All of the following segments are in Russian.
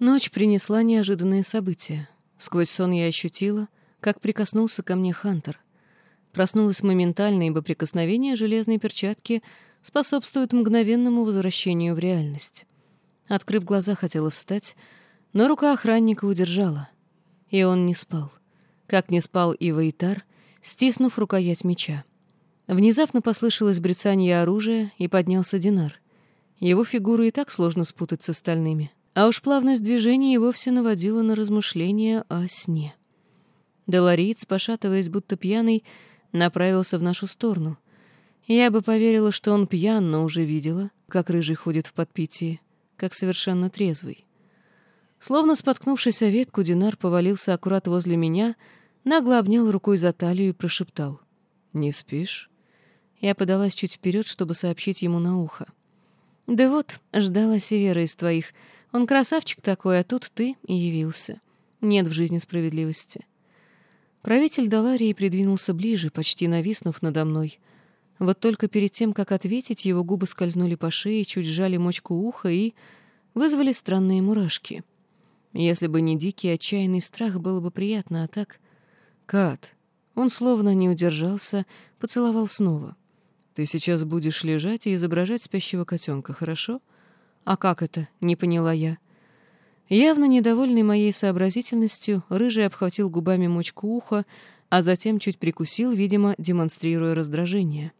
Ночь принесла неожиданные события. Сквозь сон я ощутила, как прикоснулся ко мне Хантер. Проснулась моментально, ибо прикосновение железной перчатки способствует мгновенному возвращению в реальность. Открыв глаза, хотела встать, но рука охранника удержала. И он не спал. Как не спал и Ваитар, стиснув рукоять меча. Внезапно послышалось брецание оружия, и поднялся Динар. Его фигуру и так сложно спутать с остальными. А уж плавность движения и вовсе наводила на размышления о сне. Делариец, пошатываясь, будто пьяный, направился в нашу сторону. Я бы поверила, что он пьян, но уже видела, как рыжий ходит в подпитии, как совершенно трезвый. Словно споткнувшись о ветку, Динар повалился аккурат возле меня, нагло обнял рукой за талию и прошептал. «Не спишь?» Я подалась чуть вперед, чтобы сообщить ему на ухо. «Да вот, ждала Севера из твоих. Он красавчик такой, а тут ты и явился. Нет в жизни справедливости». Правитель Даларии придвинулся ближе, почти нависнув надо мной. Вот только перед тем, как ответить, его губы скользнули по шее, чуть сжали мочку уха и вызвали странные мурашки. Если бы не дикий отчаянный страх, было бы приятно, а так... Кат. Он словно не удержался, поцеловал снова. Ты сейчас будешь лежать и изображать спящего котенка, хорошо? А как это? Не поняла я. Явно недовольный моей сообразительностью, рыжий обхватил губами мочку уха, а затем чуть прикусил, видимо, демонстрируя раздражение.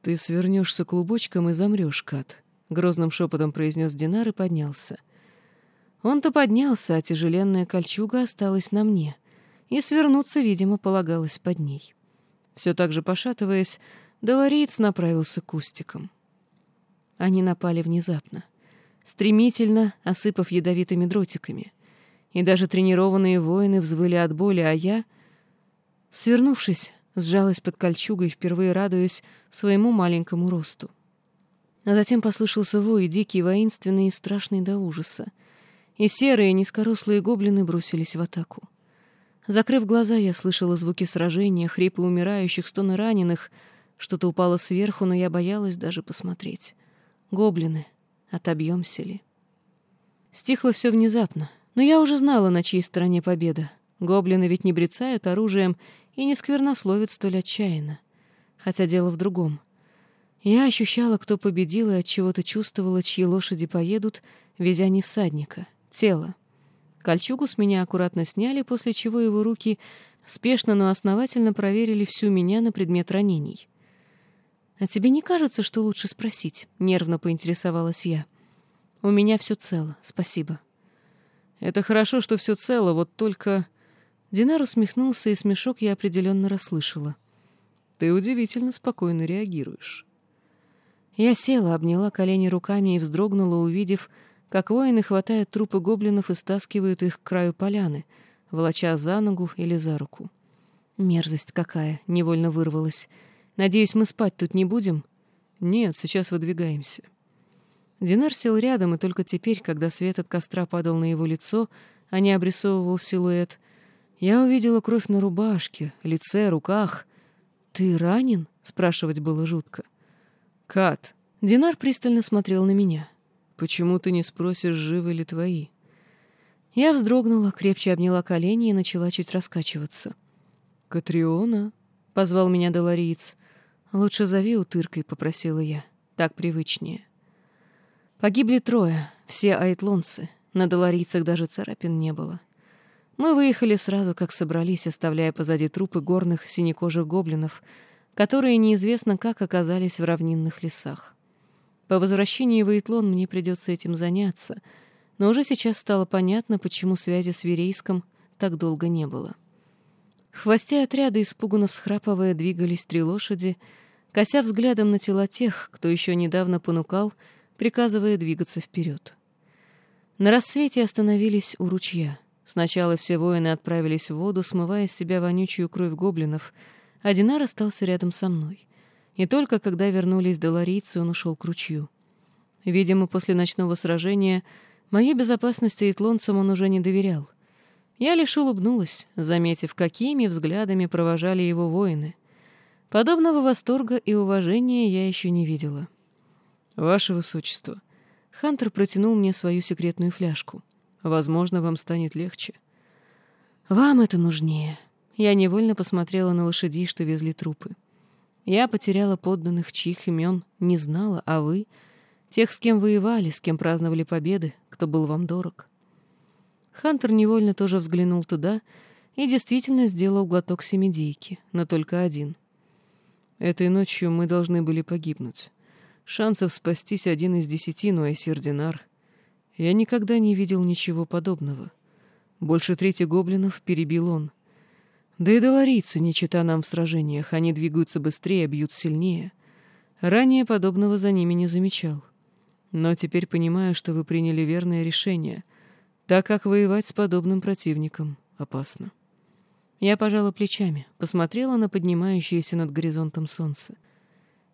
«Ты свернешься клубочком и замрешь, Кат», — грозным шепотом произнес Динар и поднялся. Он-то поднялся, а тяжеленная кольчуга осталась на мне, и свернуться, видимо, полагалось под ней. Все так же пошатываясь, Долориец направился к кустикам. Они напали внезапно стремительно осыпав ядовитыми дротиками. И даже тренированные воины взвыли от боли, а я, свернувшись, сжалась под кольчугой, впервые радуясь своему маленькому росту. А затем послышался вой, дикий, воинственный и страшный до ужаса. И серые, низкорослые гоблины бросились в атаку. Закрыв глаза, я слышала звуки сражения, хрипы умирающих, стоны раненых. Что-то упало сверху, но я боялась даже посмотреть. Гоблины, Отобьемся ли? Стихло все внезапно, но я уже знала, на чьей стороне победа. Гоблины ведь не брецают оружием и не сквернословят столь отчаянно. Хотя дело в другом. Я ощущала, кто победил, и от чего-то чувствовала, чьи лошади поедут, везя не всадника, тело. Кольчугу с меня аккуратно сняли, после чего его руки спешно, но основательно проверили всю меня на предмет ранений. «А тебе не кажется, что лучше спросить?» — нервно поинтересовалась я. «У меня все цело, спасибо». «Это хорошо, что все цело, вот только...» Динар усмехнулся, и смешок я определенно расслышала. «Ты удивительно спокойно реагируешь». Я села, обняла колени руками и вздрогнула, увидев, как воины хватают трупы гоблинов и стаскивают их к краю поляны, волоча за ногу или за руку. Мерзость какая, невольно вырвалась — Надеюсь, мы спать тут не будем? Нет, сейчас выдвигаемся. Динар сел рядом, и только теперь, когда свет от костра падал на его лицо, а не обрисовывал силуэт, я увидела кровь на рубашке, лице, руках. «Ты ранен?» — спрашивать было жутко. «Кат!» — Динар пристально смотрел на меня. «Почему ты не спросишь, живы ли твои?» Я вздрогнула, крепче обняла колени и начала чуть раскачиваться. «Катриона?» — позвал меня Долориец. «Лучше зови утыркой», — попросила я. «Так привычнее». Погибли трое, все айтлонцы. На доларийцах даже царапин не было. Мы выехали сразу, как собрались, оставляя позади трупы горных синекожих гоблинов, которые неизвестно как оказались в равнинных лесах. По возвращении в Айтлон мне придется этим заняться, но уже сейчас стало понятно, почему связи с Верейском так долго не было. В хвосте отряда, испуганно всхрапывая, двигались три лошади — кося взглядом на тела тех, кто еще недавно понукал, приказывая двигаться вперед. На рассвете остановились у ручья. Сначала все воины отправились в воду, смывая с себя вонючую кровь гоблинов, а Динар остался рядом со мной. И только когда вернулись доларийцы, он ушел к ручью. Видимо, после ночного сражения моей безопасности итлонцам он уже не доверял. Я лишь улыбнулась, заметив, какими взглядами провожали его воины — Подобного восторга и уважения я еще не видела. «Ваше Высочество», Хантер протянул мне свою секретную фляжку. Возможно, вам станет легче. Вам это нужнее. Я невольно посмотрела на лошадей, что везли трупы. Я потеряла подданных, чьих имен не знала, а вы — тех, с кем воевали, с кем праздновали победы, кто был вам дорог. Хантер невольно тоже взглянул туда и действительно сделал глоток семидейки, но только один. Этой ночью мы должны были погибнуть. Шансов спастись один из десяти, но и сердинар. Я никогда не видел ничего подобного. Больше трети гоблинов перебил он — да и доларийцы, не чита нам в сражениях, они двигаются быстрее, бьют сильнее. Ранее подобного за ними не замечал. Но теперь понимаю, что вы приняли верное решение, так как воевать с подобным противником опасно. Я пожала плечами, посмотрела на поднимающееся над горизонтом солнце.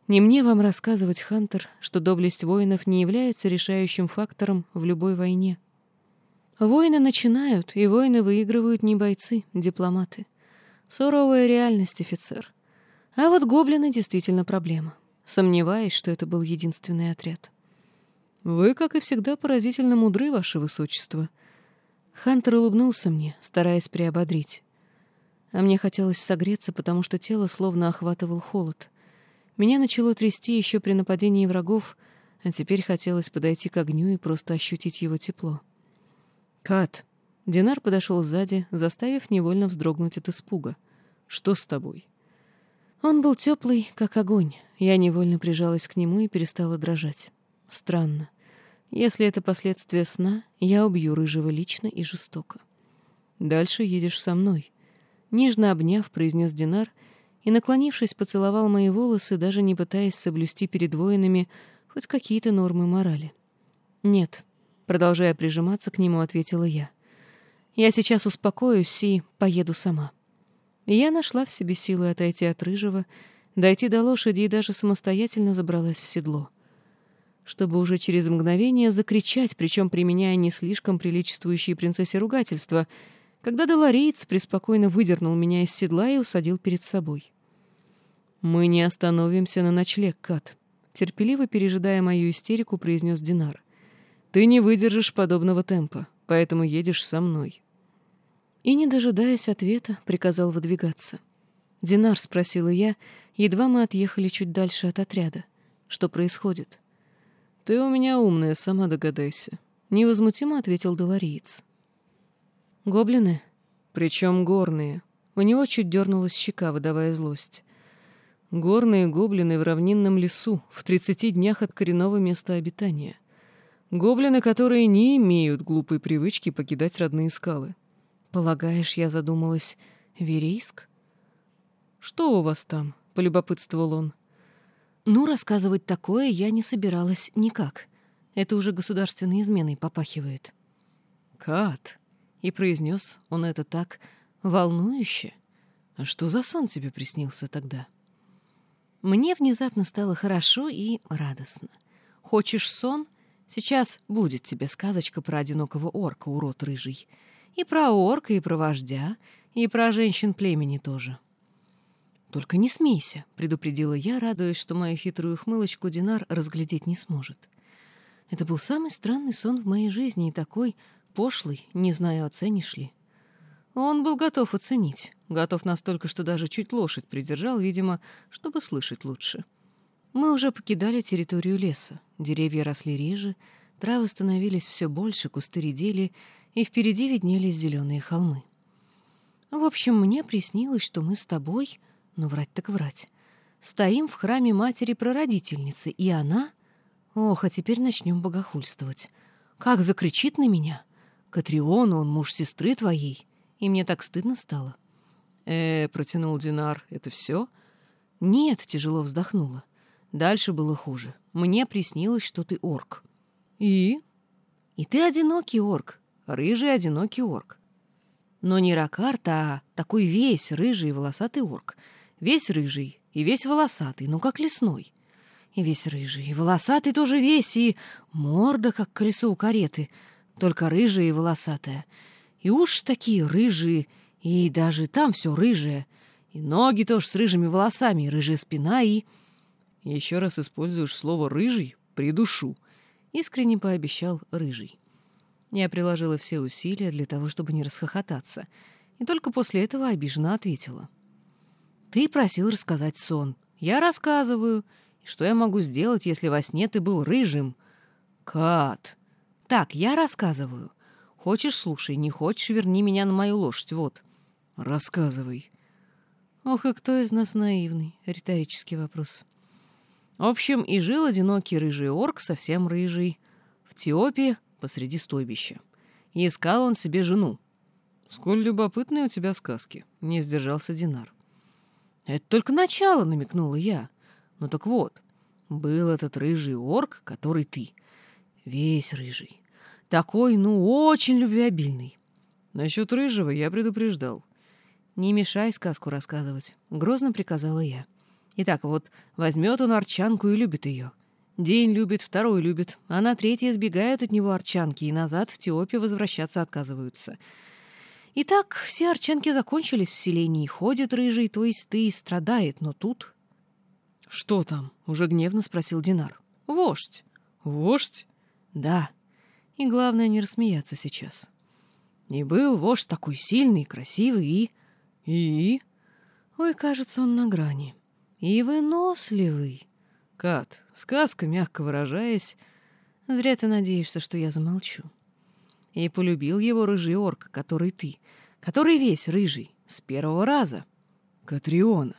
Не мне вам рассказывать, Хантер, что доблесть воинов не является решающим фактором в любой войне. Войны начинают, и войны выигрывают не бойцы, дипломаты — Суровая реальность, офицер. А вот гоблины действительно проблема. Сомневаюсь, что это был единственный отряд. Вы, как и всегда, поразительно мудры, ваше высочество. Хантер улыбнулся мне, стараясь приободрить. А мне хотелось согреться, потому что тело словно охватывал холод. Меня начало трясти еще при нападении врагов, а теперь хотелось подойти к огню и просто ощутить его тепло. «Кат!» Динар подошел сзади, заставив невольно вздрогнуть от испуга. «Что с тобой?» Он был теплый, как огонь. Я невольно прижалась к нему и перестала дрожать. Странно. Если это последствия сна, я убью Рыжего лично и жестоко. «Дальше едешь со мной», — нежно обняв, произнес Динар и, наклонившись, поцеловал мои волосы, даже не пытаясь соблюсти перед воинами хоть какие-то нормы морали. «Нет», — продолжая прижиматься к нему, ответила я. Я сейчас успокоюсь и поеду сама. Я нашла в себе силы отойти от рыжего, дойти до лошади и даже самостоятельно забралась в седло. Чтобы уже через мгновение закричать, причем применяя не слишком приличествующие принцессе ругательства, когда Долореец преспокойно выдернул меня из седла и усадил перед собой. «Мы не остановимся на ночлег, Кат», — терпеливо пережидая мою истерику, произнес Динар. «Ты не выдержишь подобного темпа, поэтому едешь со мной». И, не дожидаясь ответа, приказал выдвигаться. «Динар», — спросила я, едва мы отъехали чуть дальше от отряда. «Что происходит?» «Ты у меня умная, сама догадайся», — невозмутимо ответил Долориец. «Гоблины?» «Причем горные». У него чуть дернулась щека, выдавая злость. «Горные гоблины в равнинном лесу, в тридцати днях от коренного места обитания. Гоблины, которые не имеют глупой привычки покидать родные скалы. «Полагаешь, я задумалась, Верейск?» «Что у вас там?» — полюбопытствовал он. «Ну, рассказывать такое я не собиралась никак. Это уже государственной изменой попахивает». «Кат!» — и произнес он это так волнующе. «А что за сон тебе приснился тогда?» Мне внезапно стало хорошо и радостно. «Хочешь сон? Сейчас будет тебе сказочка про одинокого орка, урод рыжий». И про орка, и про вождя, и про женщин племени тоже. «Только не смейся», — предупредила я, радуясь, что мою хитрую хмылочку Динар разглядеть не сможет. Это был самый странный сон в моей жизни и такой пошлый, не знаю, оценишь ли. Он был готов оценить, готов настолько, что даже чуть лошадь придержал, видимо, чтобы слышать лучше. Мы уже покидали территорию леса, деревья росли реже, травы становились все больше, кусты редели, и впереди виднелись зеленые холмы. В общем, мне приснилось, что мы с тобой, но ну, врать так врать, стоим в храме матери-прародительницы, и она... Ох, а теперь начнем богохульствовать. Как закричит на меня. Катрион, он муж сестры твоей. И мне так стыдно стало. э протянул Динар, — это все? Нет, тяжело вздохнула. Дальше было хуже. Мне приснилось, что ты орк. И? И ты одинокий орк, рыжий одинокий орк. Но не Ракарт, а такой весь рыжий волосатый орк. Весь рыжий и весь волосатый, ну как лесной. И весь рыжий, и волосатый тоже весь, и морда, как колесо у кареты, только рыжая и волосатая. И уж такие рыжие, и даже там все рыжее. И ноги тоже с рыжими волосами, и рыжая спина, и... Еще раз используешь слово «рыжий» — придушу. Искренне пообещал рыжий. Я приложила все усилия для того, чтобы не расхохотаться, и только после этого обиженно ответила. «Ты просил рассказать сон. Я рассказываю. И что я могу сделать, если во сне ты был рыжим?» «Кат!» «Так, я рассказываю. Хочешь — слушай, не хочешь — верни меня на мою лошадь, вот». «Рассказывай». Ох, и кто из нас наивный? Риторический вопрос. В общем, и жил одинокий рыжий орк, совсем рыжий, в Теопии посреди стойбища. И искал он себе жену. «Сколь любопытные у тебя сказки», — не сдержался Динар. «Это только начало», — намекнула я. «Ну так вот, был этот рыжий орк, который ты. Весь рыжий. Такой, ну, очень любвеобильный. Насчет рыжего я предупреждал. «Не мешай сказку рассказывать», — грозно приказала я. Итак, вот возьмет он арчанку и любит ее. День любит, второй любит, а на третий избегают от него арчанки и назад в Теопе возвращаться отказываются. Итак, все арчанки закончились в селении, ходит рыжий, то есть ты, и страдает, но тут... «Что там?» — уже гневно спросил Динар. «Вождь». «Вождь?» «Да. И главное не рассмеяться сейчас. И был вождь такой сильный, красивый и...» «И?» «Ой, кажется, он на грани. И выносливый. Кат, сказка, мягко выражаясь, зря ты надеешься, что я замолчу. И полюбил его рыжий орк, который ты, который весь рыжий, с первого раза. Катриона.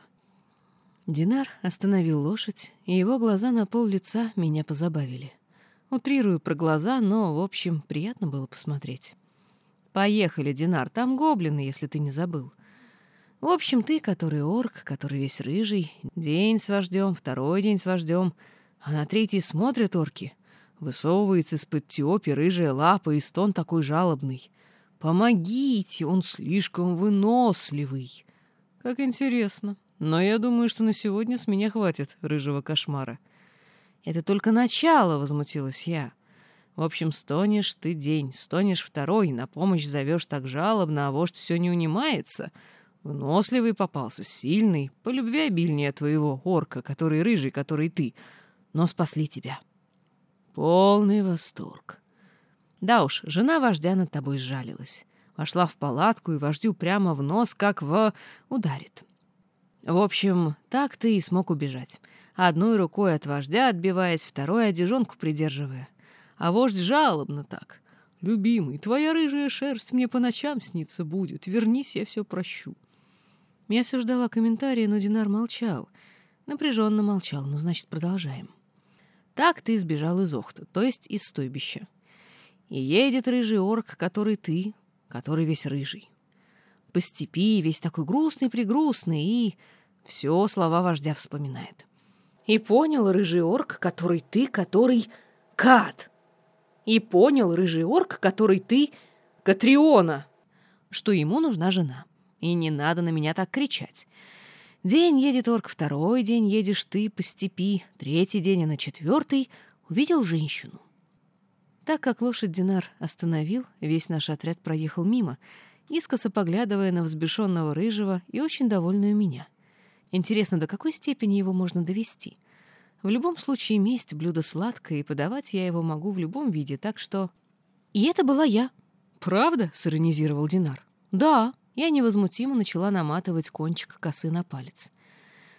Динар остановил лошадь, и его глаза на пол лица меня позабавили. Утрирую про глаза, но, в общем, приятно было посмотреть. «Поехали, Динар, там гоблины, если ты не забыл. В общем, ты, который орк, который весь рыжий, день с вождем, второй день с вождем, а на третий смотрят орки. Высовывается из-под тёпи рыжая лапа и стон такой жалобный. «Помогите, он слишком выносливый!» Как интересно. Но я думаю, что на сегодня с меня хватит рыжего кошмара. «Это только начало», — возмутилась я. «В общем, стонешь ты день, стонешь второй, на помощь зовешь так жалобно, а вождь все не унимается». Выносливый попался, сильный, по любви обильнее твоего орка, который рыжий, который ты, но спасли тебя. Полный восторг. Да уж, жена вождя над тобой сжалилась. Вошла в палатку и вождю прямо в нос, как в... ударит. В общем, так ты и смог убежать. Одной рукой от вождя отбиваясь, второй одежонку придерживая. А вождь жалобно так. «Любимый, твоя рыжая шерсть мне по ночам снится будет. Вернись, я все прощу». Я все ждала комментария, но Динар молчал. Напряженно молчал, ну, значит, продолжаем. Так ты сбежал из Охта, то есть из стойбища. И едет рыжий орк, который ты, который весь рыжий. По степи весь такой грустный-пригрустный, и все слова вождя вспоминает. И понял рыжий орк, который ты, который... Кат! И понял рыжий орк, который ты... Катриона! Что ему нужна жена. И не надо на меня так кричать. День едет орк, второй день едешь ты по степи, третий день, а на четвертый увидел женщину. Так как лошадь Динар остановил, весь наш отряд проехал мимо, искоса поглядывая на взбешенного рыжего и очень довольную меня. Интересно, до какой степени его можно довести? В любом случае, месть — блюдо сладкое, и подавать я его могу в любом виде, так что... И это была я. «Правда?» — сиронизировал Динар. «Да», я невозмутимо начала наматывать кончик косы на палец.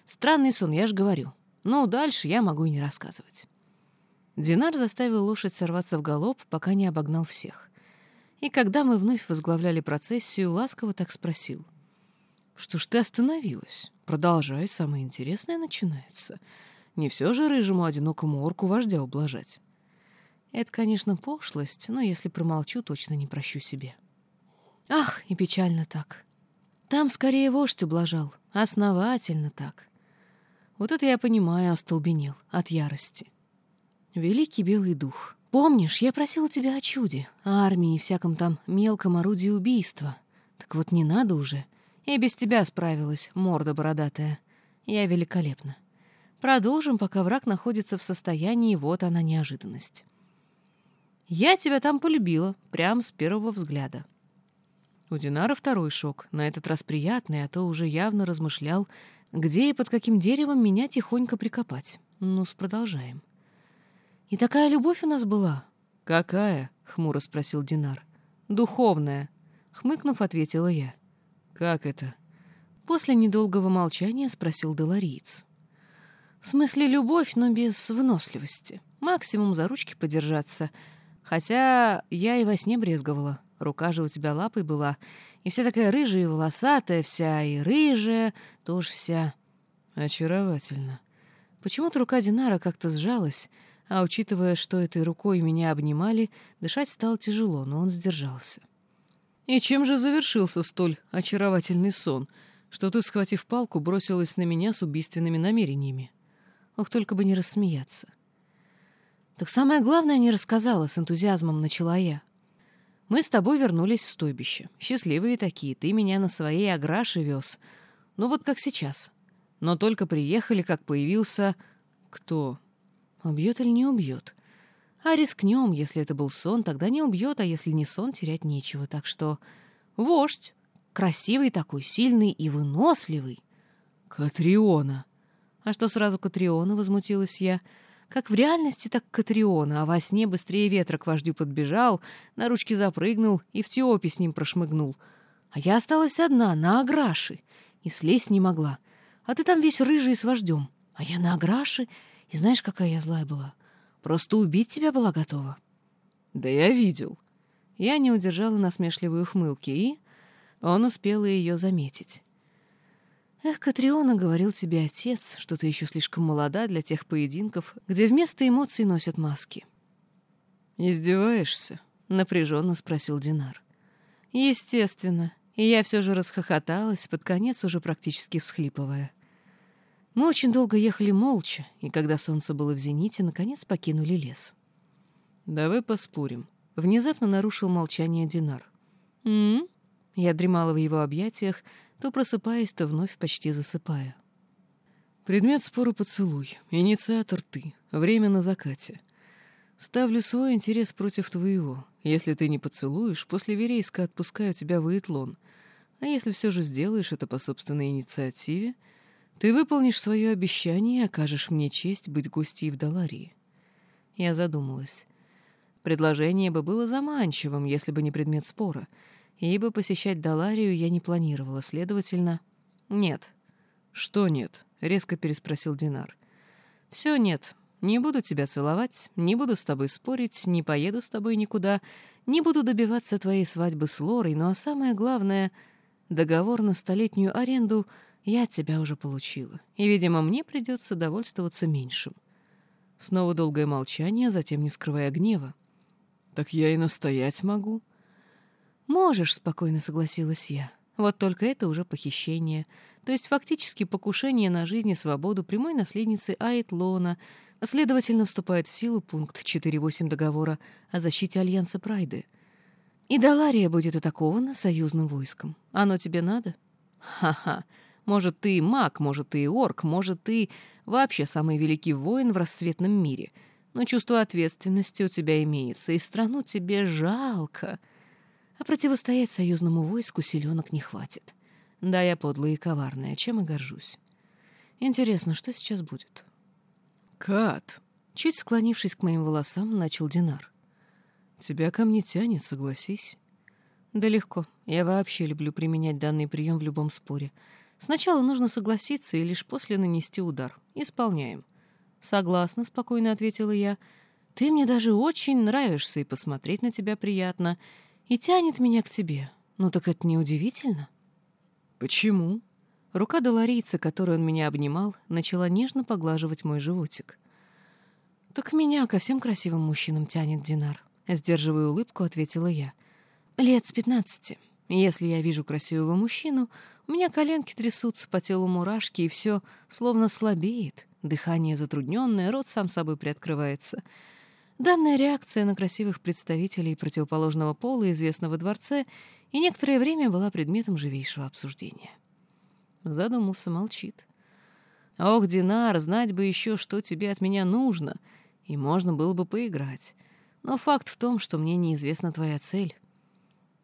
Странный сон, я же говорю. Но дальше я могу и не рассказывать. Динар заставил лошадь сорваться в галоп, пока не обогнал всех. И когда мы вновь возглавляли процессию, ласково так спросил. «Что ж ты остановилась? Продолжай, самое интересное начинается. Не все же рыжему одинокому орку вождя ублажать». Это, конечно, пошлость, но если промолчу, точно не прощу себе. Ах, и печально так. Там скорее вождь ублажал, основательно так. Вот это я понимаю, остолбенел от ярости. Великий белый дух, помнишь, я просила тебя о чуде, о армии и всяком там мелком орудии убийства. Так вот не надо уже. Я без тебя справилась, морда бородатая. Я великолепна. Продолжим, пока враг находится в состоянии, вот она неожиданность. Я тебя там полюбила, прямо с первого взгляда. У Динара второй шок, на этот раз приятный, а то уже явно размышлял, где и под каким деревом меня тихонько прикопать. Ну, с продолжаем. И такая любовь у нас была. Какая? хмуро спросил Динар. «Духовная», — хмыкнув, ответила я. «Как это?» После недолгого молчания спросил Делариец. «В смысле любовь, но без выносливости. Максимум за ручки подержаться. Хотя я и во сне брезговала. Рука же у тебя лапой была. И вся такая рыжая и волосатая вся, и рыжая тоже вся. Очаровательно. Почему-то рука Динара как-то сжалась, а учитывая, что этой рукой меня обнимали, дышать стало тяжело, но он сдержался. «И чем же завершился столь очаровательный сон, что ты, схватив палку, бросилась на меня с убийственными намерениями?» Ох, только бы не рассмеяться. «Так самое главное не рассказала, с энтузиазмом начала я. Мы с тобой вернулись в стойбище. Счастливые такие, ты меня на своей аграше вез. Ну вот как сейчас. Но только приехали, как появился... Кто? Убьет или не убьет? А рискнем, если это был сон, тогда не убьет, а если не сон, терять нечего. Так что вождь, красивый такой, сильный и выносливый. Катриона. А что сразу Катриона, возмутилась я. — как в реальности, так Катриона, а во сне быстрее ветра к вождю подбежал, на ручки запрыгнул и в Теопе с ним прошмыгнул. А я осталась одна, на Аграше, и слезть не могла. А ты там весь рыжий с вождем. А я на Аграше, и знаешь, какая я злая была? Просто убить тебя была готова. Да я видел. Я не удержала насмешливой ухмылки, и он успел ее заметить. «Эх, Катриона, — говорил тебе отец, — что ты еще слишком молода для тех поединков, где вместо эмоций носят маски». «Издеваешься?» — напряженно спросил Динар. «Естественно». И я все же расхохоталась, под конец уже практически всхлипывая. Мы очень долго ехали молча, и когда солнце было в зените, наконец покинули лес. «Давай поспорим», — внезапно нарушил молчание Динар. «М-м-м?» Я дремала в его объятиях, то просыпаясь, то вновь почти засыпая. Предмет спора поцелуй. Инициатор ты. Время на закате. Ставлю свой интерес против твоего. Если ты не поцелуешь, после Верейска отпускаю тебя в Итлон. А если все же сделаешь это по собственной инициативе, ты выполнишь свое обещание и окажешь мне честь быть гостьей в Даларии. Я задумалась. Предложение бы было заманчивым, если бы не предмет спора — ибо посещать Даларию я не планировала, следовательно... «Нет». «Что нет?» — резко переспросил Динар. «Все нет. Не буду тебя целовать, не буду с тобой спорить, не поеду с тобой никуда, не буду добиваться твоей свадьбы с Лорой, ну а самое главное, договор на столетнюю аренду я от тебя уже получила, и, видимо, мне придется довольствоваться меньшим». Снова долгое молчание, затем не скрывая гнева. «Так я и настоять могу», «Можешь», — спокойно согласилась я. «Вот только это уже похищение. То есть фактически покушение на жизнь и свободу прямой наследницы Айтлона, следовательно, вступает в силу пункт 4.8 договора о защите Альянса Прайды. И Далария будет атакована союзным войском. Оно тебе надо? Ха-ха. Может, ты маг, может, ты орк, может, ты вообще самый великий воин в рассветном мире. Но чувство ответственности у тебя имеется, и страну тебе жалко» а противостоять союзному войску силенок не хватит. Да, я подлая и коварная, чем и горжусь. Интересно, что сейчас будет? Кат, чуть склонившись к моим волосам, начал Динар. Тебя ко мне тянет, согласись. Да легко. Я вообще люблю применять данный прием в любом споре. Сначала нужно согласиться и лишь после нанести удар. Исполняем. Согласна, спокойно ответила я. Ты мне даже очень нравишься, и посмотреть на тебя приятно и тянет меня к тебе. Ну так это неудивительно. Почему? Рука доларийца, которой он меня обнимал, начала нежно поглаживать мой животик. «Так меня ко всем красивым мужчинам тянет Динар», — сдерживая улыбку, ответила я. «Лет с пятнадцати. Если я вижу красивого мужчину, у меня коленки трясутся, по телу мурашки, и все словно слабеет. Дыхание затрудненное, рот сам собой приоткрывается. Данная реакция на красивых представителей противоположного пола известна во дворце и некоторое время была предметом живейшего обсуждения. Задумался, молчит. «Ох, Динар, знать бы еще, что тебе от меня нужно, и можно было бы поиграть. Но факт в том, что мне неизвестна твоя цель».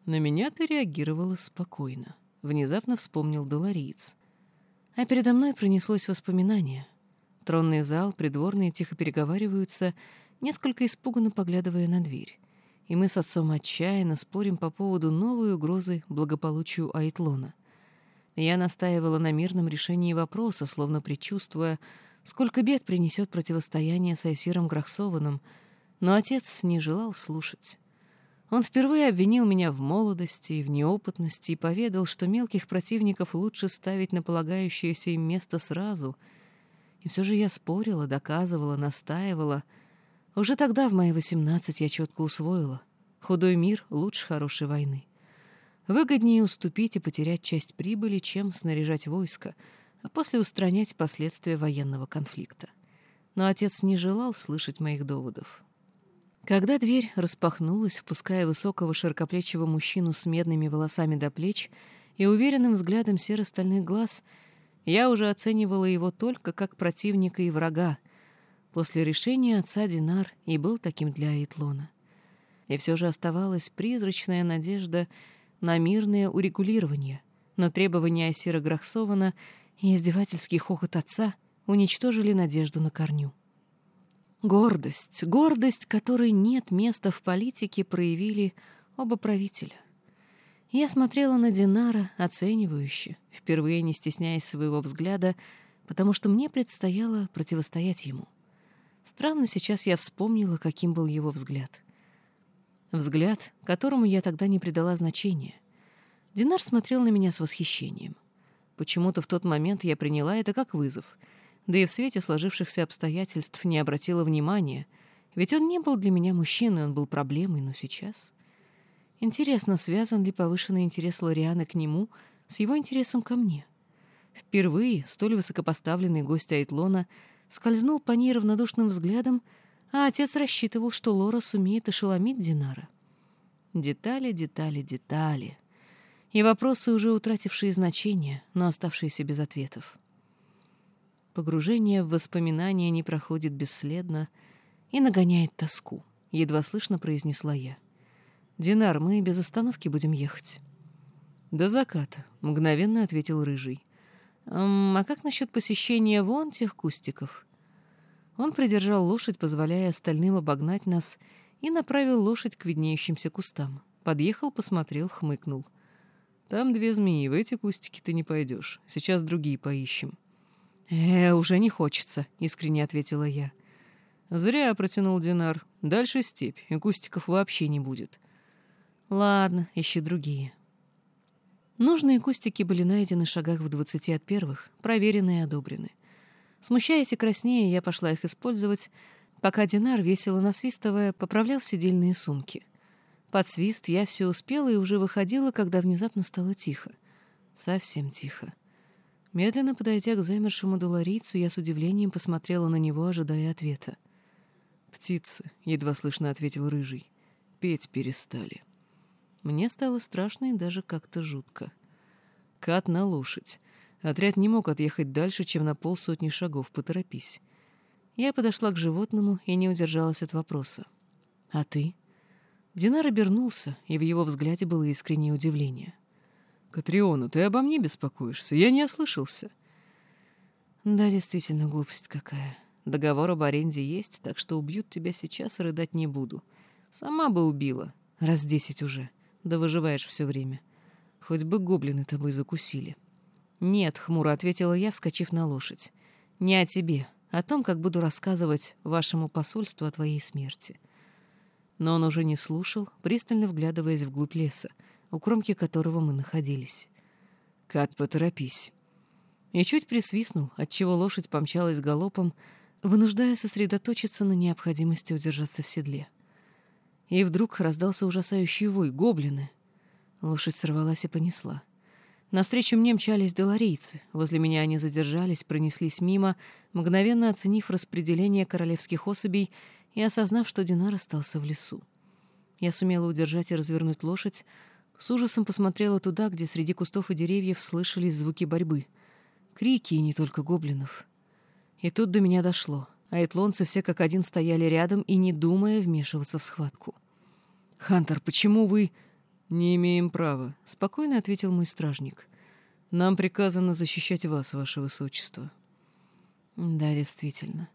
На меня ты реагировала спокойно. Внезапно вспомнил Долориец. А передо мной пронеслось воспоминание. Тронный зал, придворные тихо переговариваются — несколько испуганно поглядывая на дверь. и мы с отцом отчаянно спорим по поводу новой угрозы благополучию Айтлона. Я настаивала на мирном решении вопроса, словно предчувствуя, сколько бед принесет противостояние с Айсиром Грахсованом, но отец не желал слушать. Он впервые обвинил меня в молодости и в неопытности и поведал, что мелких противников лучше ставить на полагающееся им место сразу. И все же я спорила, доказывала, настаивала. Уже тогда, в мои восемнадцать, я четко усвоила. Худой мир лучше хорошей войны. Выгоднее уступить и потерять часть прибыли, чем снаряжать войско, а после устранять последствия военного конфликта. Но отец не желал слышать моих доводов. Когда дверь распахнулась, впуская высокого широкоплечего мужчину с медными волосами до плеч и уверенным взглядом серо-стальных глаз, я уже оценивала его только как противника и врага. После решения отца Динар и был таким для Айтлона. И все же оставалась призрачная надежда на мирное урегулирование, но требования Асира Грахсована и издевательский хохот отца уничтожили надежду на корню. Гордость, гордость, которой нет места в политике, проявили оба правителя. Я смотрела на Динара оценивающе, впервые не стесняясь своего взгляда, потому что мне предстояло противостоять ему. Странно, сейчас я вспомнила, каким был его взгляд. Взгляд, которому я тогда не придала значения. Динар смотрел на меня с восхищением. Почему-то в тот момент я приняла это как вызов — да и в свете сложившихся обстоятельств не обратила внимания, ведь он не был для меня мужчиной, он был проблемой, но сейчас... Интересно, связан ли повышенный интерес Лорианы к нему с его интересом ко мне? Впервые столь высокопоставленный гость Айтлона скользнул по ней равнодушным взглядом, а отец рассчитывал, что Лора сумеет ошеломить Динара. Детали, детали, детали. И вопросы, уже утратившие значение, но оставшиеся без ответов. Погружение в воспоминания не проходит бесследно и нагоняет тоску, едва слышно произнесла я. «Динар, мы без остановки будем ехать». «До заката», — мгновенно ответил Рыжий. «Эм, «А как насчет посещения вон тех кустиков?» Он придержал лошадь, позволяя остальным обогнать нас, и направил лошадь к виднеющимся кустам. Подъехал, посмотрел, хмыкнул. «Там две змеи, в эти кустики ты не пойдешь. Сейчас другие поищем». «Э, уже не хочется», — искренне ответила я. «Зря», — протянул Динар. «Дальше степь, и кустиков вообще не будет». «Ладно, ищи другие». Нужные кустики были найдены в шагах в двадцати от первых, проверены и одобрены. Смущаясь и краснея, я пошла их использовать, пока Динар, весело насвистывая, поправлял сидельные сумки. Под свист я все успела и уже выходила, когда внезапно стало тихо. Совсем тихо. Медленно подойдя к замершему доларийцу, я с удивлением посмотрела на него, ожидая ответа. «Птицы», — едва слышно ответил Рыжий, — «петь перестали». Мне стало страшно и даже как-то жутко. Кат на лошадь. Отряд не мог отъехать дальше, чем на полсотни шагов, поторопись. Я подошла к животному и не удержалась от вопроса. «А ты?» Динар обернулся, и в его взгляде было искреннее удивление. «Катриона, ты обо мне беспокоишься? Я не ослышался». «Да, действительно, глупость какая. Договор об аренде есть, так что убьют тебя сейчас, рыдать не буду. Сама бы убила. Раз десять уже. Да выживаешь все время. Хоть бы гоблины тобой закусили». «Нет», — хмуро ответила я, вскочив на лошадь. «Не о тебе, о том, как буду рассказывать вашему посольству о твоей смерти». Но он уже не слушал, пристально вглядываясь вглубь леса, у кромки которого мы находились. «Кат, поторопись!» И чуть присвистнул, отчего лошадь помчалась галопом, вынуждая сосредоточиться на необходимости удержаться в седле. И вдруг раздался ужасающий вой гоблины. Лошадь сорвалась и понесла. Навстречу мне мчались доларейцы. Возле меня они задержались, пронеслись мимо, мгновенно оценив распределение королевских особей и осознав, что Динар остался в лесу. Я сумела удержать и развернуть лошадь, с ужасом посмотрела туда, где среди кустов и деревьев слышались звуки борьбы. Крики, и не только гоблинов. И тут до меня дошло. А этлонцы все как один стояли рядом и не думая вмешиваться в схватку. «Хантер, почему вы...» «Не имеем права», — спокойно ответил мой стражник. «Нам приказано защищать вас, ваше высочество». «Да, действительно.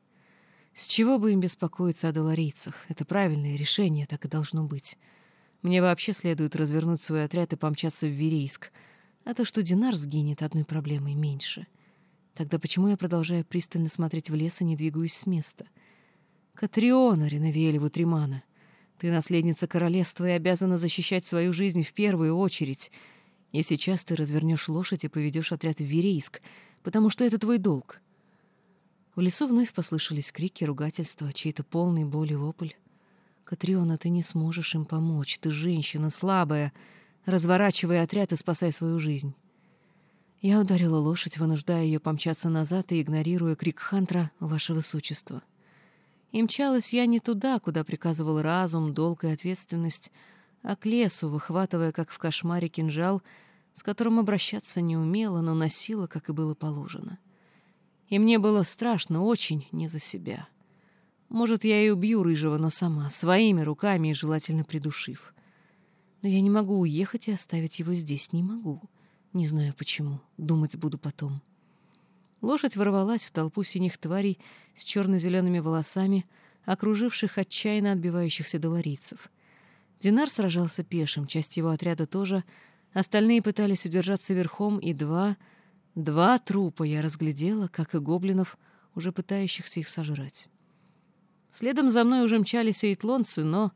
С чего бы им беспокоиться о доларийцах? Это правильное решение, так и должно быть. Мне вообще следует развернуть свой отряд и помчаться в Верейск. А то, что Динар сгинет, одной проблемой меньше. Тогда почему я продолжаю пристально смотреть в лес и не двигаюсь с места? Катриона, Ренавиэлеву Тримана, ты наследница королевства и обязана защищать свою жизнь в первую очередь. И сейчас ты развернешь лошадь и поведешь отряд в Верейск, потому что это твой долг. В лесу вновь послышались крики, ругательства, чей-то полный боли вопль. «Катриона, ты не сможешь им помочь. Ты женщина слабая. Разворачивай отряд и спасай свою жизнь». Я ударила лошадь, вынуждая ее помчаться назад и игнорируя крик Хантра «Ваше Высочество». И мчалась я не туда, куда приказывал разум, долг и ответственность, а к лесу, выхватывая, как в кошмаре, кинжал, с которым обращаться не умела, но носила, как и было положено. — и мне было страшно очень не за себя. Может, я и убью Рыжего, но сама, своими руками и желательно придушив. Но я не могу уехать и оставить его здесь, не могу. Не знаю почему, думать буду потом. Лошадь ворвалась в толпу синих тварей с черно-зелеными волосами, окруживших отчаянно отбивающихся доларийцев. Динар сражался пешим, часть его отряда тоже, остальные пытались удержаться верхом, и два — Два трупа я разглядела, как и гоблинов, уже пытающихся их сожрать. Следом за мной уже мчались эйтлонцы, но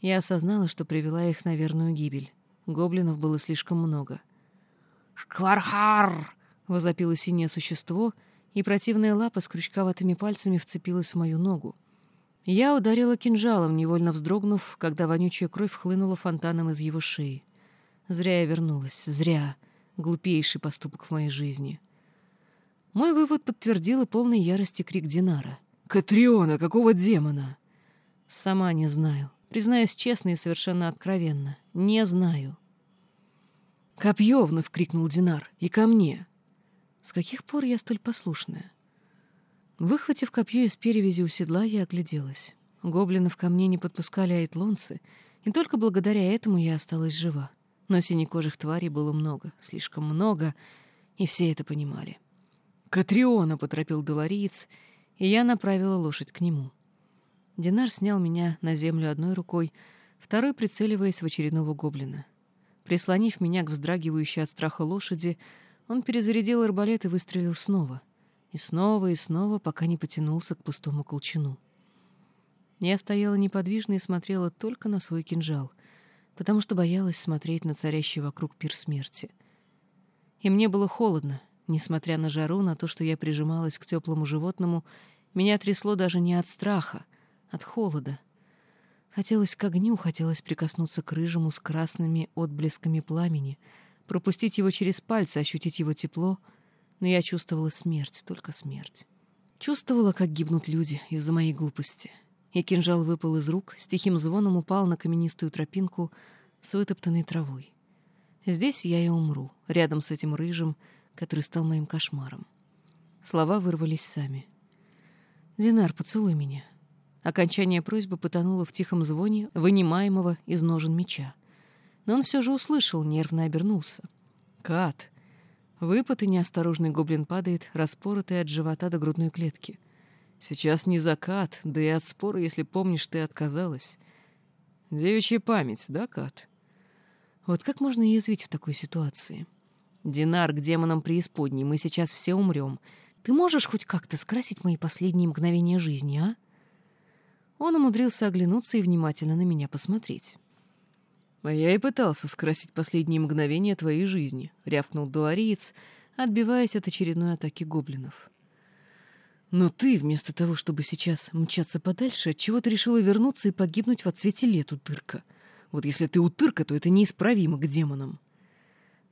я осознала, что привела их на верную гибель. Гоблинов было слишком много. «Шквархар!» — возопило синее существо, и противная лапа с крючковатыми пальцами вцепилась в мою ногу. Я ударила кинжалом, невольно вздрогнув, когда вонючая кровь хлынула фонтаном из его шеи. Зря я вернулась, зря. Глупейший поступок в моей жизни. Мой вывод подтвердил и полной ярости крик Динара. «Катриона, какого демона?» «Сама не знаю. Признаюсь честно и совершенно откровенно. Не знаю». «Копье!» — вновь крикнул Динар. «И ко мне!» С каких пор я столь послушная? Выхватив копье из перевязи у седла, я огляделась. Гоблинов ко мне не подпускали айтлонцы, и только благодаря этому я осталась жива. Но синекожих тварей было много, слишком много, и все это понимали. «Катриона!» — поторопил Долориец, и я направила лошадь к нему. Динар снял меня на землю одной рукой, второй прицеливаясь в очередного гоблина. Прислонив меня к вздрагивающей от страха лошади, он перезарядил арбалет и выстрелил снова. И снова, и снова, пока не потянулся к пустому колчану. Я стояла неподвижно и смотрела только на свой кинжал — потому что боялась смотреть на царящий вокруг пир смерти. И мне было холодно, несмотря на жару, на то, что я прижималась к теплому животному, меня трясло даже не от страха, от холода. Хотелось к огню, хотелось прикоснуться к рыжему с красными отблесками пламени, пропустить его через пальцы, ощутить его тепло, но я чувствовала смерть, только смерть. Чувствовала, как гибнут люди из-за моей глупости — и кинжал выпал из рук, с тихим звоном упал на каменистую тропинку с вытоптанной травой. Здесь я и умру, рядом с этим рыжим, который стал моим кошмаром. Слова вырвались сами. «Динар, поцелуй меня». Окончание просьбы потонуло в тихом звоне, вынимаемого из ножен меча. Но он все же услышал, нервно обернулся. «Кат!» Выпад и неосторожный гоблин падает, распоротый от живота до грудной клетки. Сейчас не закат, да и от спора, если помнишь, ты отказалась. Девичья память, да, Кат? Вот как можно язвить в такой ситуации? Динар к демонам преисподней, мы сейчас все умрем. Ты можешь хоть как-то скрасить мои последние мгновения жизни, а? Он умудрился оглянуться и внимательно на меня посмотреть. «А я и пытался скрасить последние мгновения твоей жизни», — рявкнул Долориец, отбиваясь от очередной атаки гоблинов. Но ты, вместо того, чтобы сейчас мчаться подальше, чего ты решила вернуться и погибнуть в отсвете лет, утырка. Вот если ты утырка, то это неисправимо к демонам.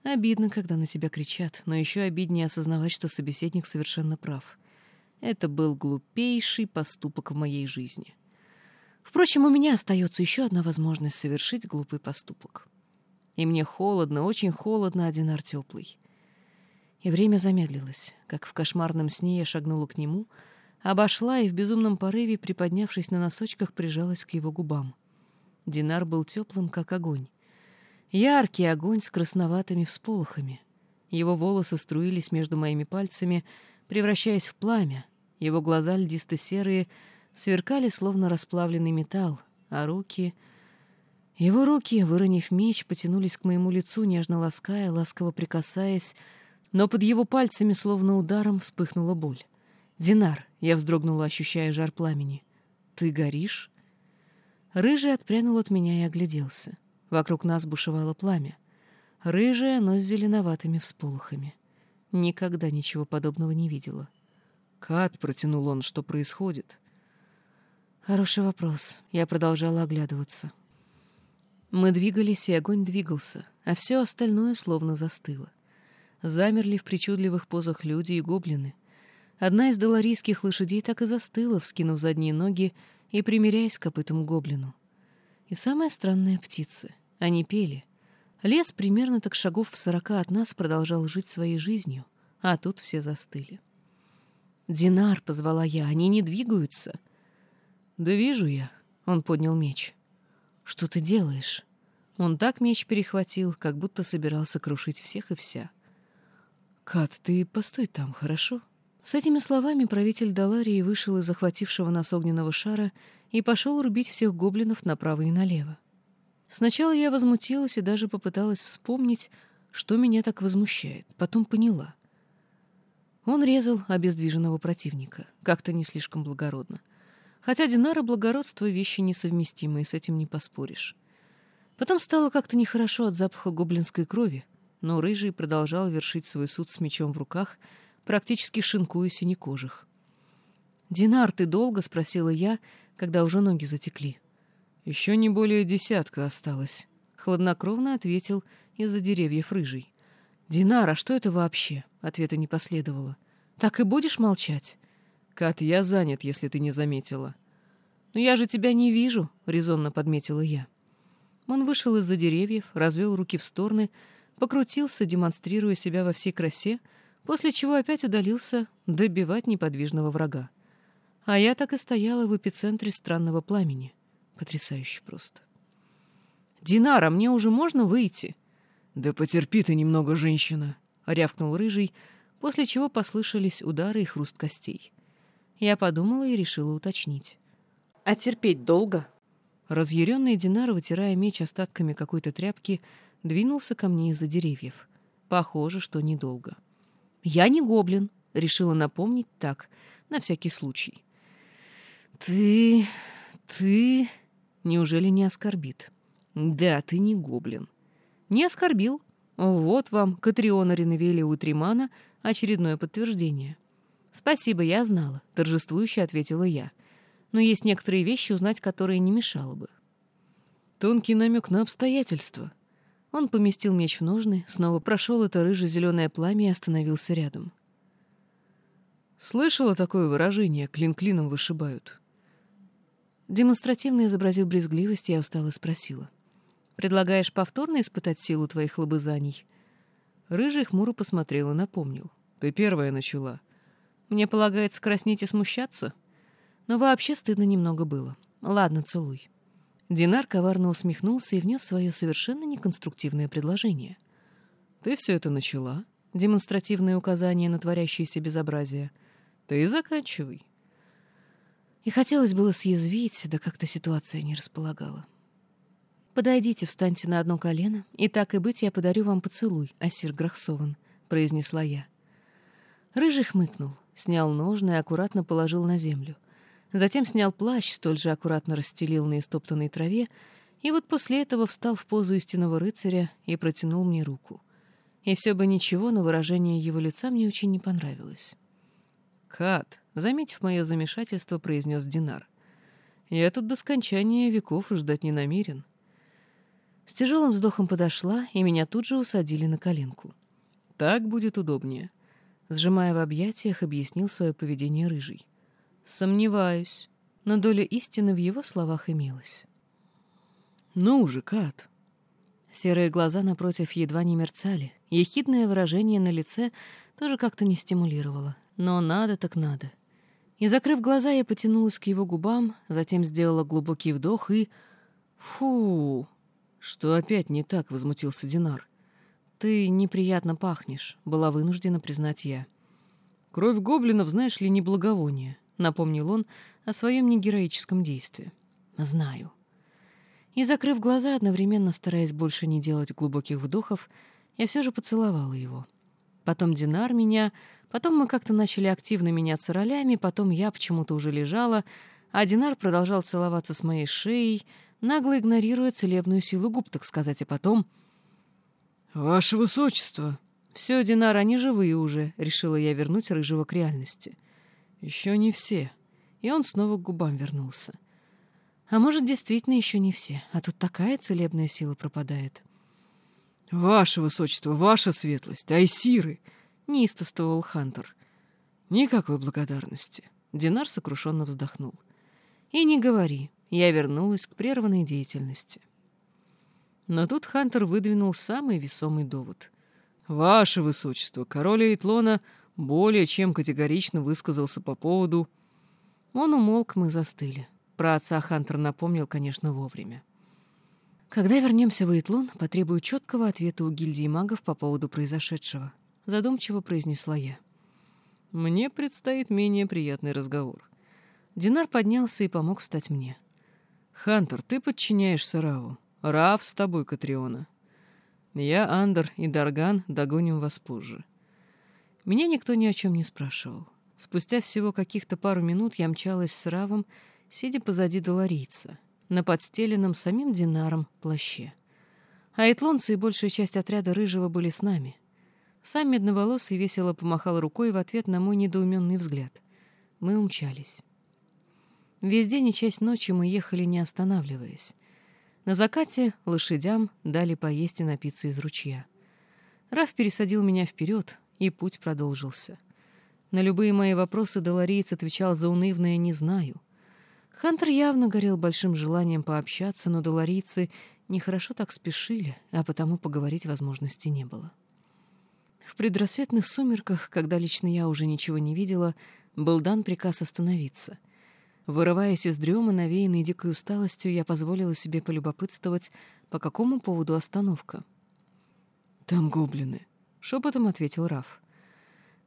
Обидно, когда на тебя кричат, но еще обиднее осознавать, что собеседник совершенно прав. Это был глупейший поступок в моей жизни. Впрочем, у меня остается еще одна возможность совершить глупый поступок. И мне холодно, очень холодно, один теплый. И время замедлилось. Как в кошмарном сне я шагнула к нему, обошла и в безумном порыве, приподнявшись на носочках, прижалась к его губам. Динар был теплым, как огонь. Яркий огонь с красноватыми всполохами. Его волосы струились между моими пальцами, превращаясь в пламя. Его глаза льдисто-серые сверкали словно расплавленный металл, а руки... Его руки, выронив меч, потянулись к моему лицу, нежно лаская, ласково прикасаясь, но под его пальцами, словно ударом, вспыхнула боль. «Динар!» — я вздрогнула, ощущая жар пламени. «Ты горишь?» Рыжий отпрянул от меня и огляделся. Вокруг нас бушевало пламя. Рыжее, но с зеленоватыми всполохами. Никогда ничего подобного не видела. «Кат!» — протянул он. «Что происходит?» Хороший вопрос. Я продолжала оглядываться. Мы двигались, и огонь двигался, а все остальное словно застыло. Замерли в причудливых позах люди и гоблины. Одна из доларийских лошадей так и застыла, вскинув задние ноги и примиряясь к копытам гоблину. И самое странное — птицы. Они пели. Лес примерно так шагов в сорока от нас продолжал жить своей жизнью, а тут все застыли. «Динар!» — позвала я. «Они не двигаются!» «Да вижу я», — он поднял меч. «Что ты делаешь?» Он так меч перехватил, как будто собирался крушить всех и вся. «Кат, ты постой там, хорошо?» С этими словами правитель Даларии вышел из захватившего нас огненного шара и пошел рубить всех гоблинов направо и налево. Сначала я возмутилась и даже попыталась вспомнить, что меня так возмущает. Потом поняла. Он резал обездвиженного противника, как-то не слишком благородно. Хотя Динара благородство — вещи несовместимые, с этим не поспоришь. Потом стало как-то нехорошо от запаха гоблинской крови, но Рыжий продолжал вершить свой суд с мечом в руках, практически шинкуя синекожих. «Динар, ты долго?» — спросила я, когда уже ноги затекли. «Еще не более десятка осталось», — хладнокровно ответил из-за деревьев Рыжий. «Динар, а что это вообще?» — ответа не последовало. «Так и будешь молчать?» «Кат, я занят, если ты не заметила». «Но я же тебя не вижу», — резонно подметила я. Он вышел из-за деревьев, развел руки в стороны, покрутился, демонстрируя себя во всей красе, после чего опять удалился добивать неподвижного врага. А я так и стояла в эпицентре странного пламени. Потрясающе просто. «Динара, мне уже можно выйти?» «Да потерпи ты немного, женщина», — рявкнул рыжий, после чего послышались удары и хруст костей. Я подумала и решила уточнить. «А терпеть долго?» Разъяренный Динар, вытирая меч остатками какой-то тряпки, двинулся ко мне из-за деревьев. Похоже, что недолго. «Я не гоблин», — решила напомнить так, на всякий случай. «Ты... ты...» Неужели не оскорбит? «Да, ты не гоблин». «Не оскорбил. Вот вам, Катриона Реневелия Утримана, очередное подтверждение». «Спасибо, я знала», — торжествующе ответила я. «Но есть некоторые вещи, узнать которые не мешало бы». Тонкий намек на обстоятельства. Он поместил меч в ножны, снова прошел это рыже-зеленое пламя и остановился рядом. Слышала такое выражение «клин клином вышибают». Демонстративно изобразив брезгливость, я устало спросила. «Предлагаешь повторно испытать силу твоих лобызаний?» Рыжий хмуро посмотрел и напомнил. «Ты первая начала. Мне полагается краснеть и смущаться? Но вообще стыдно немного было. Ладно, целуй. Динар коварно усмехнулся и внес свое совершенно неконструктивное предложение. «Ты все это начала?» Демонстративные указания на творящееся безобразие. «Ты и заканчивай». И хотелось было съязвить, да как-то ситуация не располагала. «Подойдите, встаньте на одно колено, и так и быть я подарю вам поцелуй, Асир Грахсован», — произнесла я. Рыжий хмыкнул снял ножны и аккуратно положил на землю. Затем снял плащ, столь же аккуратно расстелил на истоптанной траве, и вот после этого встал в позу истинного рыцаря и протянул мне руку. И все бы ничего, но выражение его лица мне очень не понравилось. «Кат», — заметив мое замешательство, произнес Динар, — «я тут до скончания веков ждать не намерен». С тяжелым вздохом подошла, и меня тут же усадили на коленку. «Так будет удобнее» сжимая в объятиях, объяснил свое поведение рыжий. Сомневаюсь, но доля истины в его словах имелась. «Ну уже, Кат!» Серые глаза напротив едва не мерцали, ехидное выражение на лице тоже как-то не стимулировало. Но надо так надо. И, закрыв глаза, я потянулась к его губам, затем сделала глубокий вдох и... Фу! Что опять не так, — возмутился Динар. «Ты неприятно пахнешь», — была вынуждена признать я. «Кровь гоблинов, знаешь ли, не благовоние», —— напомнил он о своем негероическом действии. «Знаю». И, закрыв глаза, одновременно стараясь больше не делать глубоких вдохов, я все же поцеловала его. Потом Динар меня, потом мы как-то начали активно меняться ролями, потом я почему-то уже лежала, а Динар продолжал целоваться с моей шеей, нагло игнорируя целебную силу губ, так сказать, а потом... «Ваше высочество!» «Все, Динар, они живые уже», — решила я вернуть Рыжего к реальности. «Еще не все». И он снова к губам вернулся. А может, действительно еще не все, а тут такая целебная сила пропадает. «Ваше высочество, ваша светлость, айсиры!» — неистовствовал Хантер. «Никакой благодарности». Динар сокрушенно вздохнул. «И не говори, я вернулась к прерванной деятельности». Но тут Хантер выдвинул самый весомый довод. «Ваше высочество, король Эйтлона более чем категорично высказался по поводу...» Он умолк, мы застыли. Про отца Хантер напомнил, конечно, вовремя. Когда вернемся в Эйтлон, потребую четкого ответа у гильдии магов по поводу произошедшего. Задумчиво произнесла я. Мне предстоит менее приятный разговор. Динар поднялся и помог встать мне. Хантер, ты подчиняешься Раву. Рав с тобой, Катриона. Я, Андер и Дарган догоним вас позже. Меня никто ни о чем не спрашивал. Спустя всего каких-то пару минут я мчалась с Равом, сидя позади доларийца, на подстеленном самим Динаром плаще. А этлонцы и большая часть отряда Рыжего были с нами. Сам Медноволосый весело помахал рукой в ответ на мой недоуменный взгляд. Мы умчались. Весь день и часть ночи мы ехали, не останавливаясь. На закате лошадям дали поесть и напиться из ручья. Раф пересадил меня вперед, и путь продолжился. На любые мои вопросы Долориец отвечал заунывное «не знаю». Хантер явно горел большим желанием пообщаться, но доларийцы нехорошо так спешили, а потому поговорить возможности не было. В предрассветных сумерках, когда лично я уже ничего не видела, был дан приказ остановиться. Вырываясь из дремы, навеянной дикой усталостью, я позволила себе полюбопытствовать, по какому поводу остановка. «Там гоблины», — шепотом ответил Раф.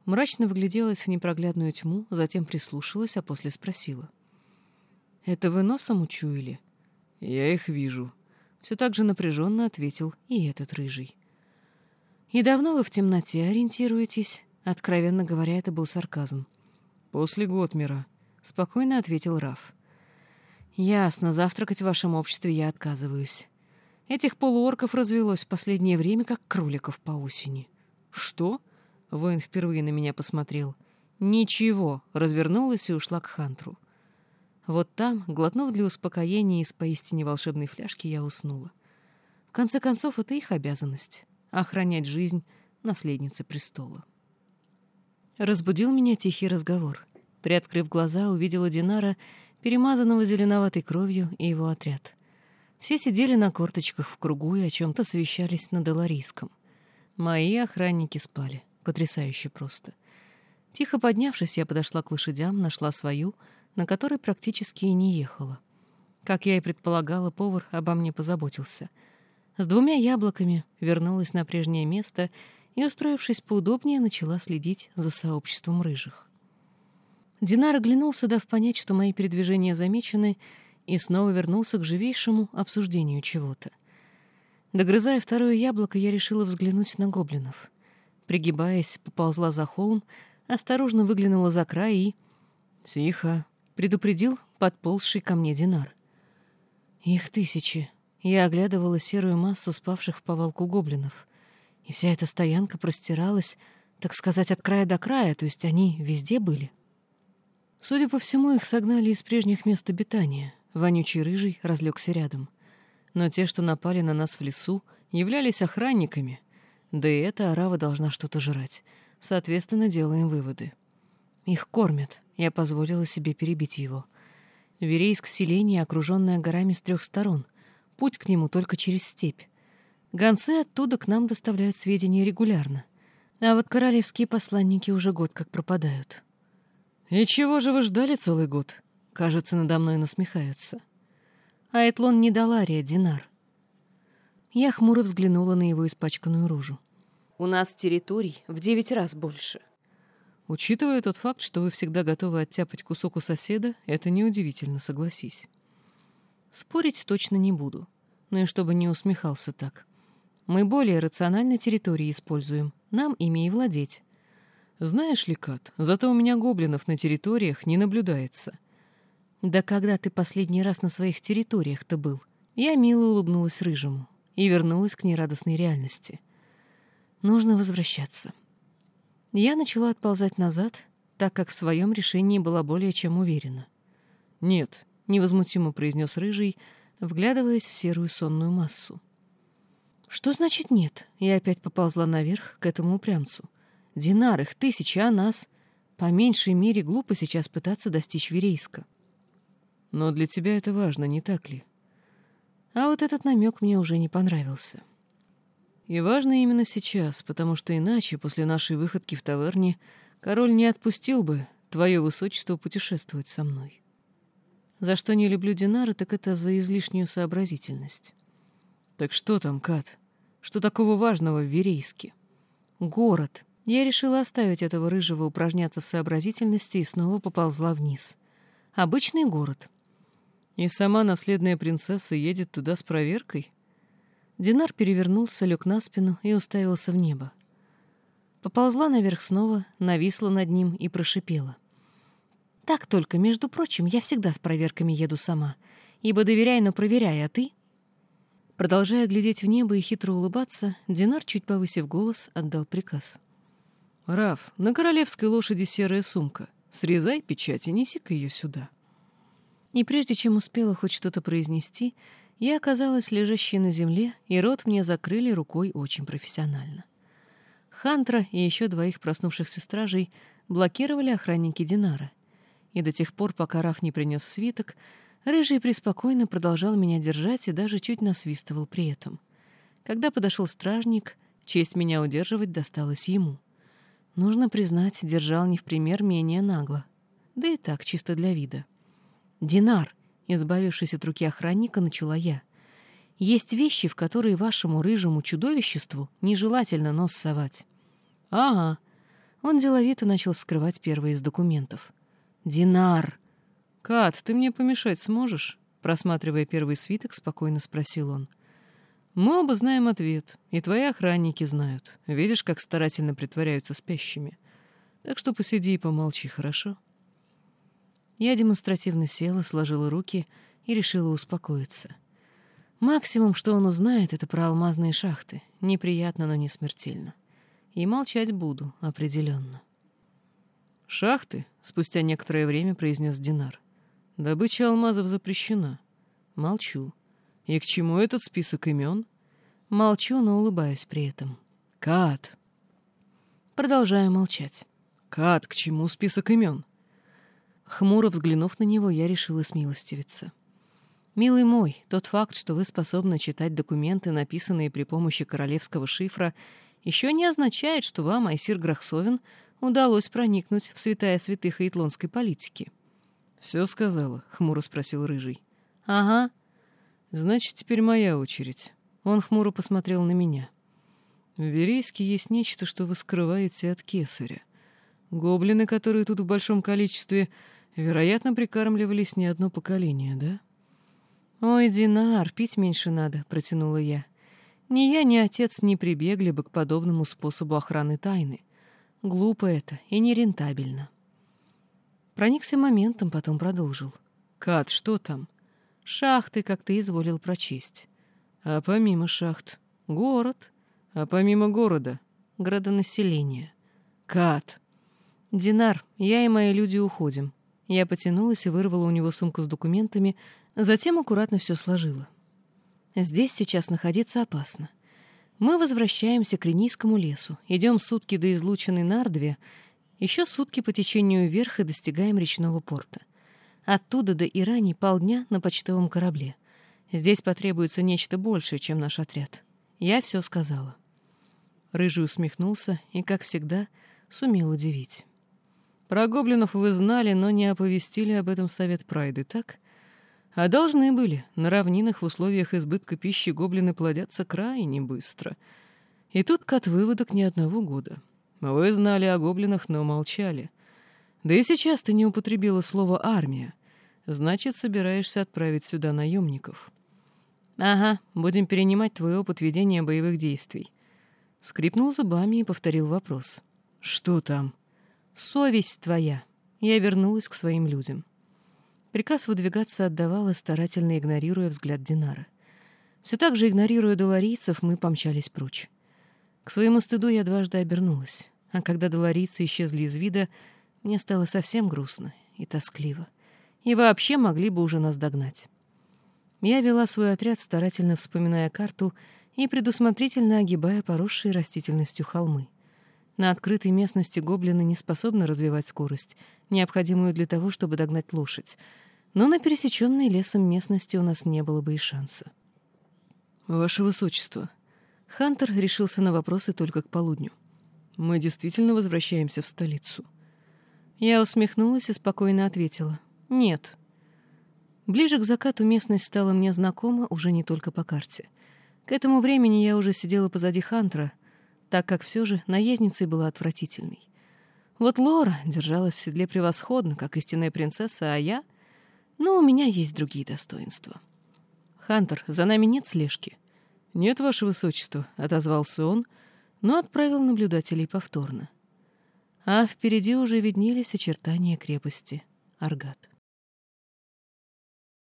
Мрачно выгляделась в непроглядную тьму, затем прислушалась, а после спросила. «Это вы носом учуяли?» «Я их вижу», — все так же напряженно ответил и этот рыжий. «И давно вы в темноте ориентируетесь?» Откровенно говоря, это был сарказм. «После Готмера», — спокойно ответил Раф. «Ясно, завтракать в вашем обществе я отказываюсь. Этих полуорков развелось в последнее время, как кроликов по осени». «Что?» — воин впервые на меня посмотрел. «Ничего», — развернулась и ушла к Хантру. Вот там, глотнув для успокоения из поистине волшебной фляжки, я уснула. В конце концов, это их обязанность — охранять жизнь наследницы престола. Разбудил меня тихий разговор. Приоткрыв глаза, увидела Динара, перемазанного зеленоватой кровью, и его отряд. Все сидели на корточках в кругу и о чем-то совещались на Доларийском. Мои охранники спали. Потрясающе просто. Тихо поднявшись, я подошла к лошадям, нашла свою — на которой практически и не ехала. Как я и предполагала, повар обо мне позаботился. С двумя яблоками вернулась на прежнее место и, устроившись поудобнее, начала следить за сообществом рыжих. Динар оглянулся, дав понять, что мои передвижения замечены, и снова вернулся к живейшему обсуждению чего-то. Догрызая второе яблоко, я решила взглянуть на гоблинов. Пригибаясь, поползла за холм, осторожно выглянула за край и... «Тихо!» предупредил подползший ко мне Динар. Их тысячи. Я оглядывала серую массу спавших в повалку гоблинов. И вся эта стоянка простиралась, так сказать, от края до края, то есть они везде были. Судя по всему, их согнали из прежних мест обитания. Вонючий рыжий разлегся рядом. Но те, что напали на нас в лесу, являлись охранниками. Да и эта арава должна что-то жрать. Соответственно, делаем выводы. Их кормят, я позволила себе перебить его. Верейск — селение, окруженное горами с трех сторон. Путь к нему только через степь. Гонцы оттуда к нам доставляют сведения регулярно. А вот королевские посланники уже год как пропадают. «И чего же вы ждали целый год?» Кажется, надо мной насмехаются. А Этлон не дал Ария динар. Я хмуро взглянула на его испачканную ружу. «У нас территорий в девять раз больше. Учитывая тот факт, что вы всегда готовы оттяпать кусок у соседа, это неудивительно, согласись. Спорить точно не буду. Ну и чтобы не усмехался так. Мы более рационально территории используем. Нам ими и владеть. Знаешь ли, Кат, зато у меня гоблинов на территориях не наблюдается. Да когда ты последний раз на своих территориях-то был? Я мило улыбнулась рыжему и вернулась к нерадостной реальности. Нужно возвращаться. Я начала отползать назад, так как в своем решении была более чем уверена. «Нет», — невозмутимо произнес Рыжий, вглядываясь в серую сонную массу. «Что значит нет?» Я опять поползла наверх к этому упрямцу. «Динар, их тысячи, а нас...» По меньшей мере глупо сейчас пытаться достичь Верейска. Но для тебя это важно, не так ли? А вот этот намек мне уже не понравился. И важно именно сейчас, потому что иначе, после нашей выходки в таверне, король не отпустил бы твое высочество путешествовать со мной. За что не люблю Динара, так это за излишнюю сообразительность. Так что там, Кат? Что такого важного в Верейске? Город. Я решила оставить этого рыжего упражняться в сообразительности и снова поползла вниз. Обычный город. И сама наследная принцесса едет туда с проверкой? Динар перевернулся, лег на спину и уставился в небо. Поползла наверх снова, нависла над ним и прошипела. «Так только, между прочим, я всегда с проверками еду сама, ибо доверяй, но проверяй, а ты...» Продолжая глядеть в небо и хитро улыбаться, Динар, чуть повысив голос, отдал приказ. «Раф, на королевской лошади серая сумка. Срезай печать и неси-ка ее сюда». И прежде чем успела хоть что-то произнести, я оказалась лежащей на земле, и рот мне закрыли рукой очень профессионально. Хантра и еще двоих проснувшихся стражей блокировали охранники Динара. И до тех пор, пока Раф не принес свиток, Рыжий преспокойно продолжал меня держать и даже чуть насвистывал при этом. Когда подошел стражник, честь меня удерживать досталась ему. Нужно признать, держал не в пример менее нагло. Да и так, чисто для вида. «Динар!» — избавившись от руки охранника, начала я. «Есть вещи, в которые вашему рыжему чудовиществу нежелательно нос совать». «Ага». Он деловито начал вскрывать первые из документов. «Динар!» «Кат, ты мне помешать сможешь?» Просматривая первый свиток, спокойно спросил он. «Мы оба знаем ответ, и твои охранники знают. Видишь, как старательно притворяются спящими. Так что посиди и помолчи, хорошо?» Я демонстративно села, сложила руки и решила успокоиться. Максимум, что он узнает, это про алмазные шахты. Неприятно, но не смертельно. И молчать буду, определенно. «Шахты?» — спустя некоторое время произнес Динар. Добыча алмазов запрещена. Молчу. И к чему этот список имен? Молчу, но улыбаюсь при этом. Кат. Продолжаю молчать. Кат, к чему список имен? Хмуро взглянув на него, я решила смилостивиться. «Милый мой, тот факт, что вы способны читать документы, написанные при помощи королевского шифра, еще не означает, что вам, Айсир Грахсовин, удалось проникнуть в святая святых итлонской политики. «Все сказала?» — хмуро спросил Рыжий. «Ага». «Значит, теперь моя очередь». Он хмуро посмотрел на меня. «В Верейске есть нечто, что вы скрываете от кесаря. Гоблины, которые тут в большом количестве, вероятно, прикармливались не одно поколение, да?» «Ой, Динар, пить меньше надо», — протянула я. «Ни я, ни отец не прибегли бы к подобному способу охраны тайны. Глупо это и нерентабельно». Проникся моментом, потом продолжил. «Кат, что там?» «Шахты, как ты изволил прочесть». «А помимо шахт?» «Город». «А помимо города?» «Градонаселение». «Кат». «Динар, я и мои люди уходим». Я потянулась и вырвала у него сумку с документами, затем аккуратно все сложила. Здесь сейчас находиться опасно. Мы возвращаемся к Ренийскому лесу, идем сутки до излученной Нардве еще сутки по течению вверх и достигаем речного порта. Оттуда до Ирани полдня на почтовом корабле. Здесь потребуется нечто большее, чем наш отряд. Я все сказала. Рыжий усмехнулся и, как всегда, сумел удивить. Про гоблинов вы знали, но не оповестили об этом совет Прайды, так? А должны были. На равнинах в условиях избытка пищи гоблины плодятся крайне быстро. И тут кат выводок ни одного года. Вы знали о гоблинах, но молчали. Да и сейчас ты не употребила слово «армия». Значит, собираешься отправить сюда наемников. Ага, будем перенимать твой опыт ведения боевых действий. Скрипнул зубами и повторил вопрос. Что там? Совесть твоя. Я вернулась к своим людям. Приказ выдвигаться отдавала, старательно игнорируя взгляд Динара. Все так же, игнорируя доларийцев, мы помчались прочь. К своему стыду я дважды обернулась, а когда доларийцы исчезли из вида, мне стало совсем грустно и тоскливо и вообще могли бы уже нас догнать. Я вела свой отряд, старательно вспоминая карту и предусмотрительно огибая поросшие растительностью холмы. На открытой местности гоблины не способны развивать скорость, необходимую для того, чтобы догнать лошадь, но на пересеченной лесом местности у нас не было бы и шанса. «Ваше Высочество», Хантер решился на вопросы только к полудню. «Мы действительно возвращаемся в столицу?» Я усмехнулась и спокойно ответила. Нет. Ближе к закату местность стала мне знакома уже не только по карте. К этому времени я уже сидела позади Хантера, так как все же наездницей была отвратительной. Вот Лора держалась в седле превосходно, как истинная принцесса, а я... Ну, у меня есть другие достоинства. «Хантер, за нами нет слежки?» «Нет, ваше высочество», — отозвался он, но отправил наблюдателей повторно. А впереди уже виднелись очертания крепости Аргат.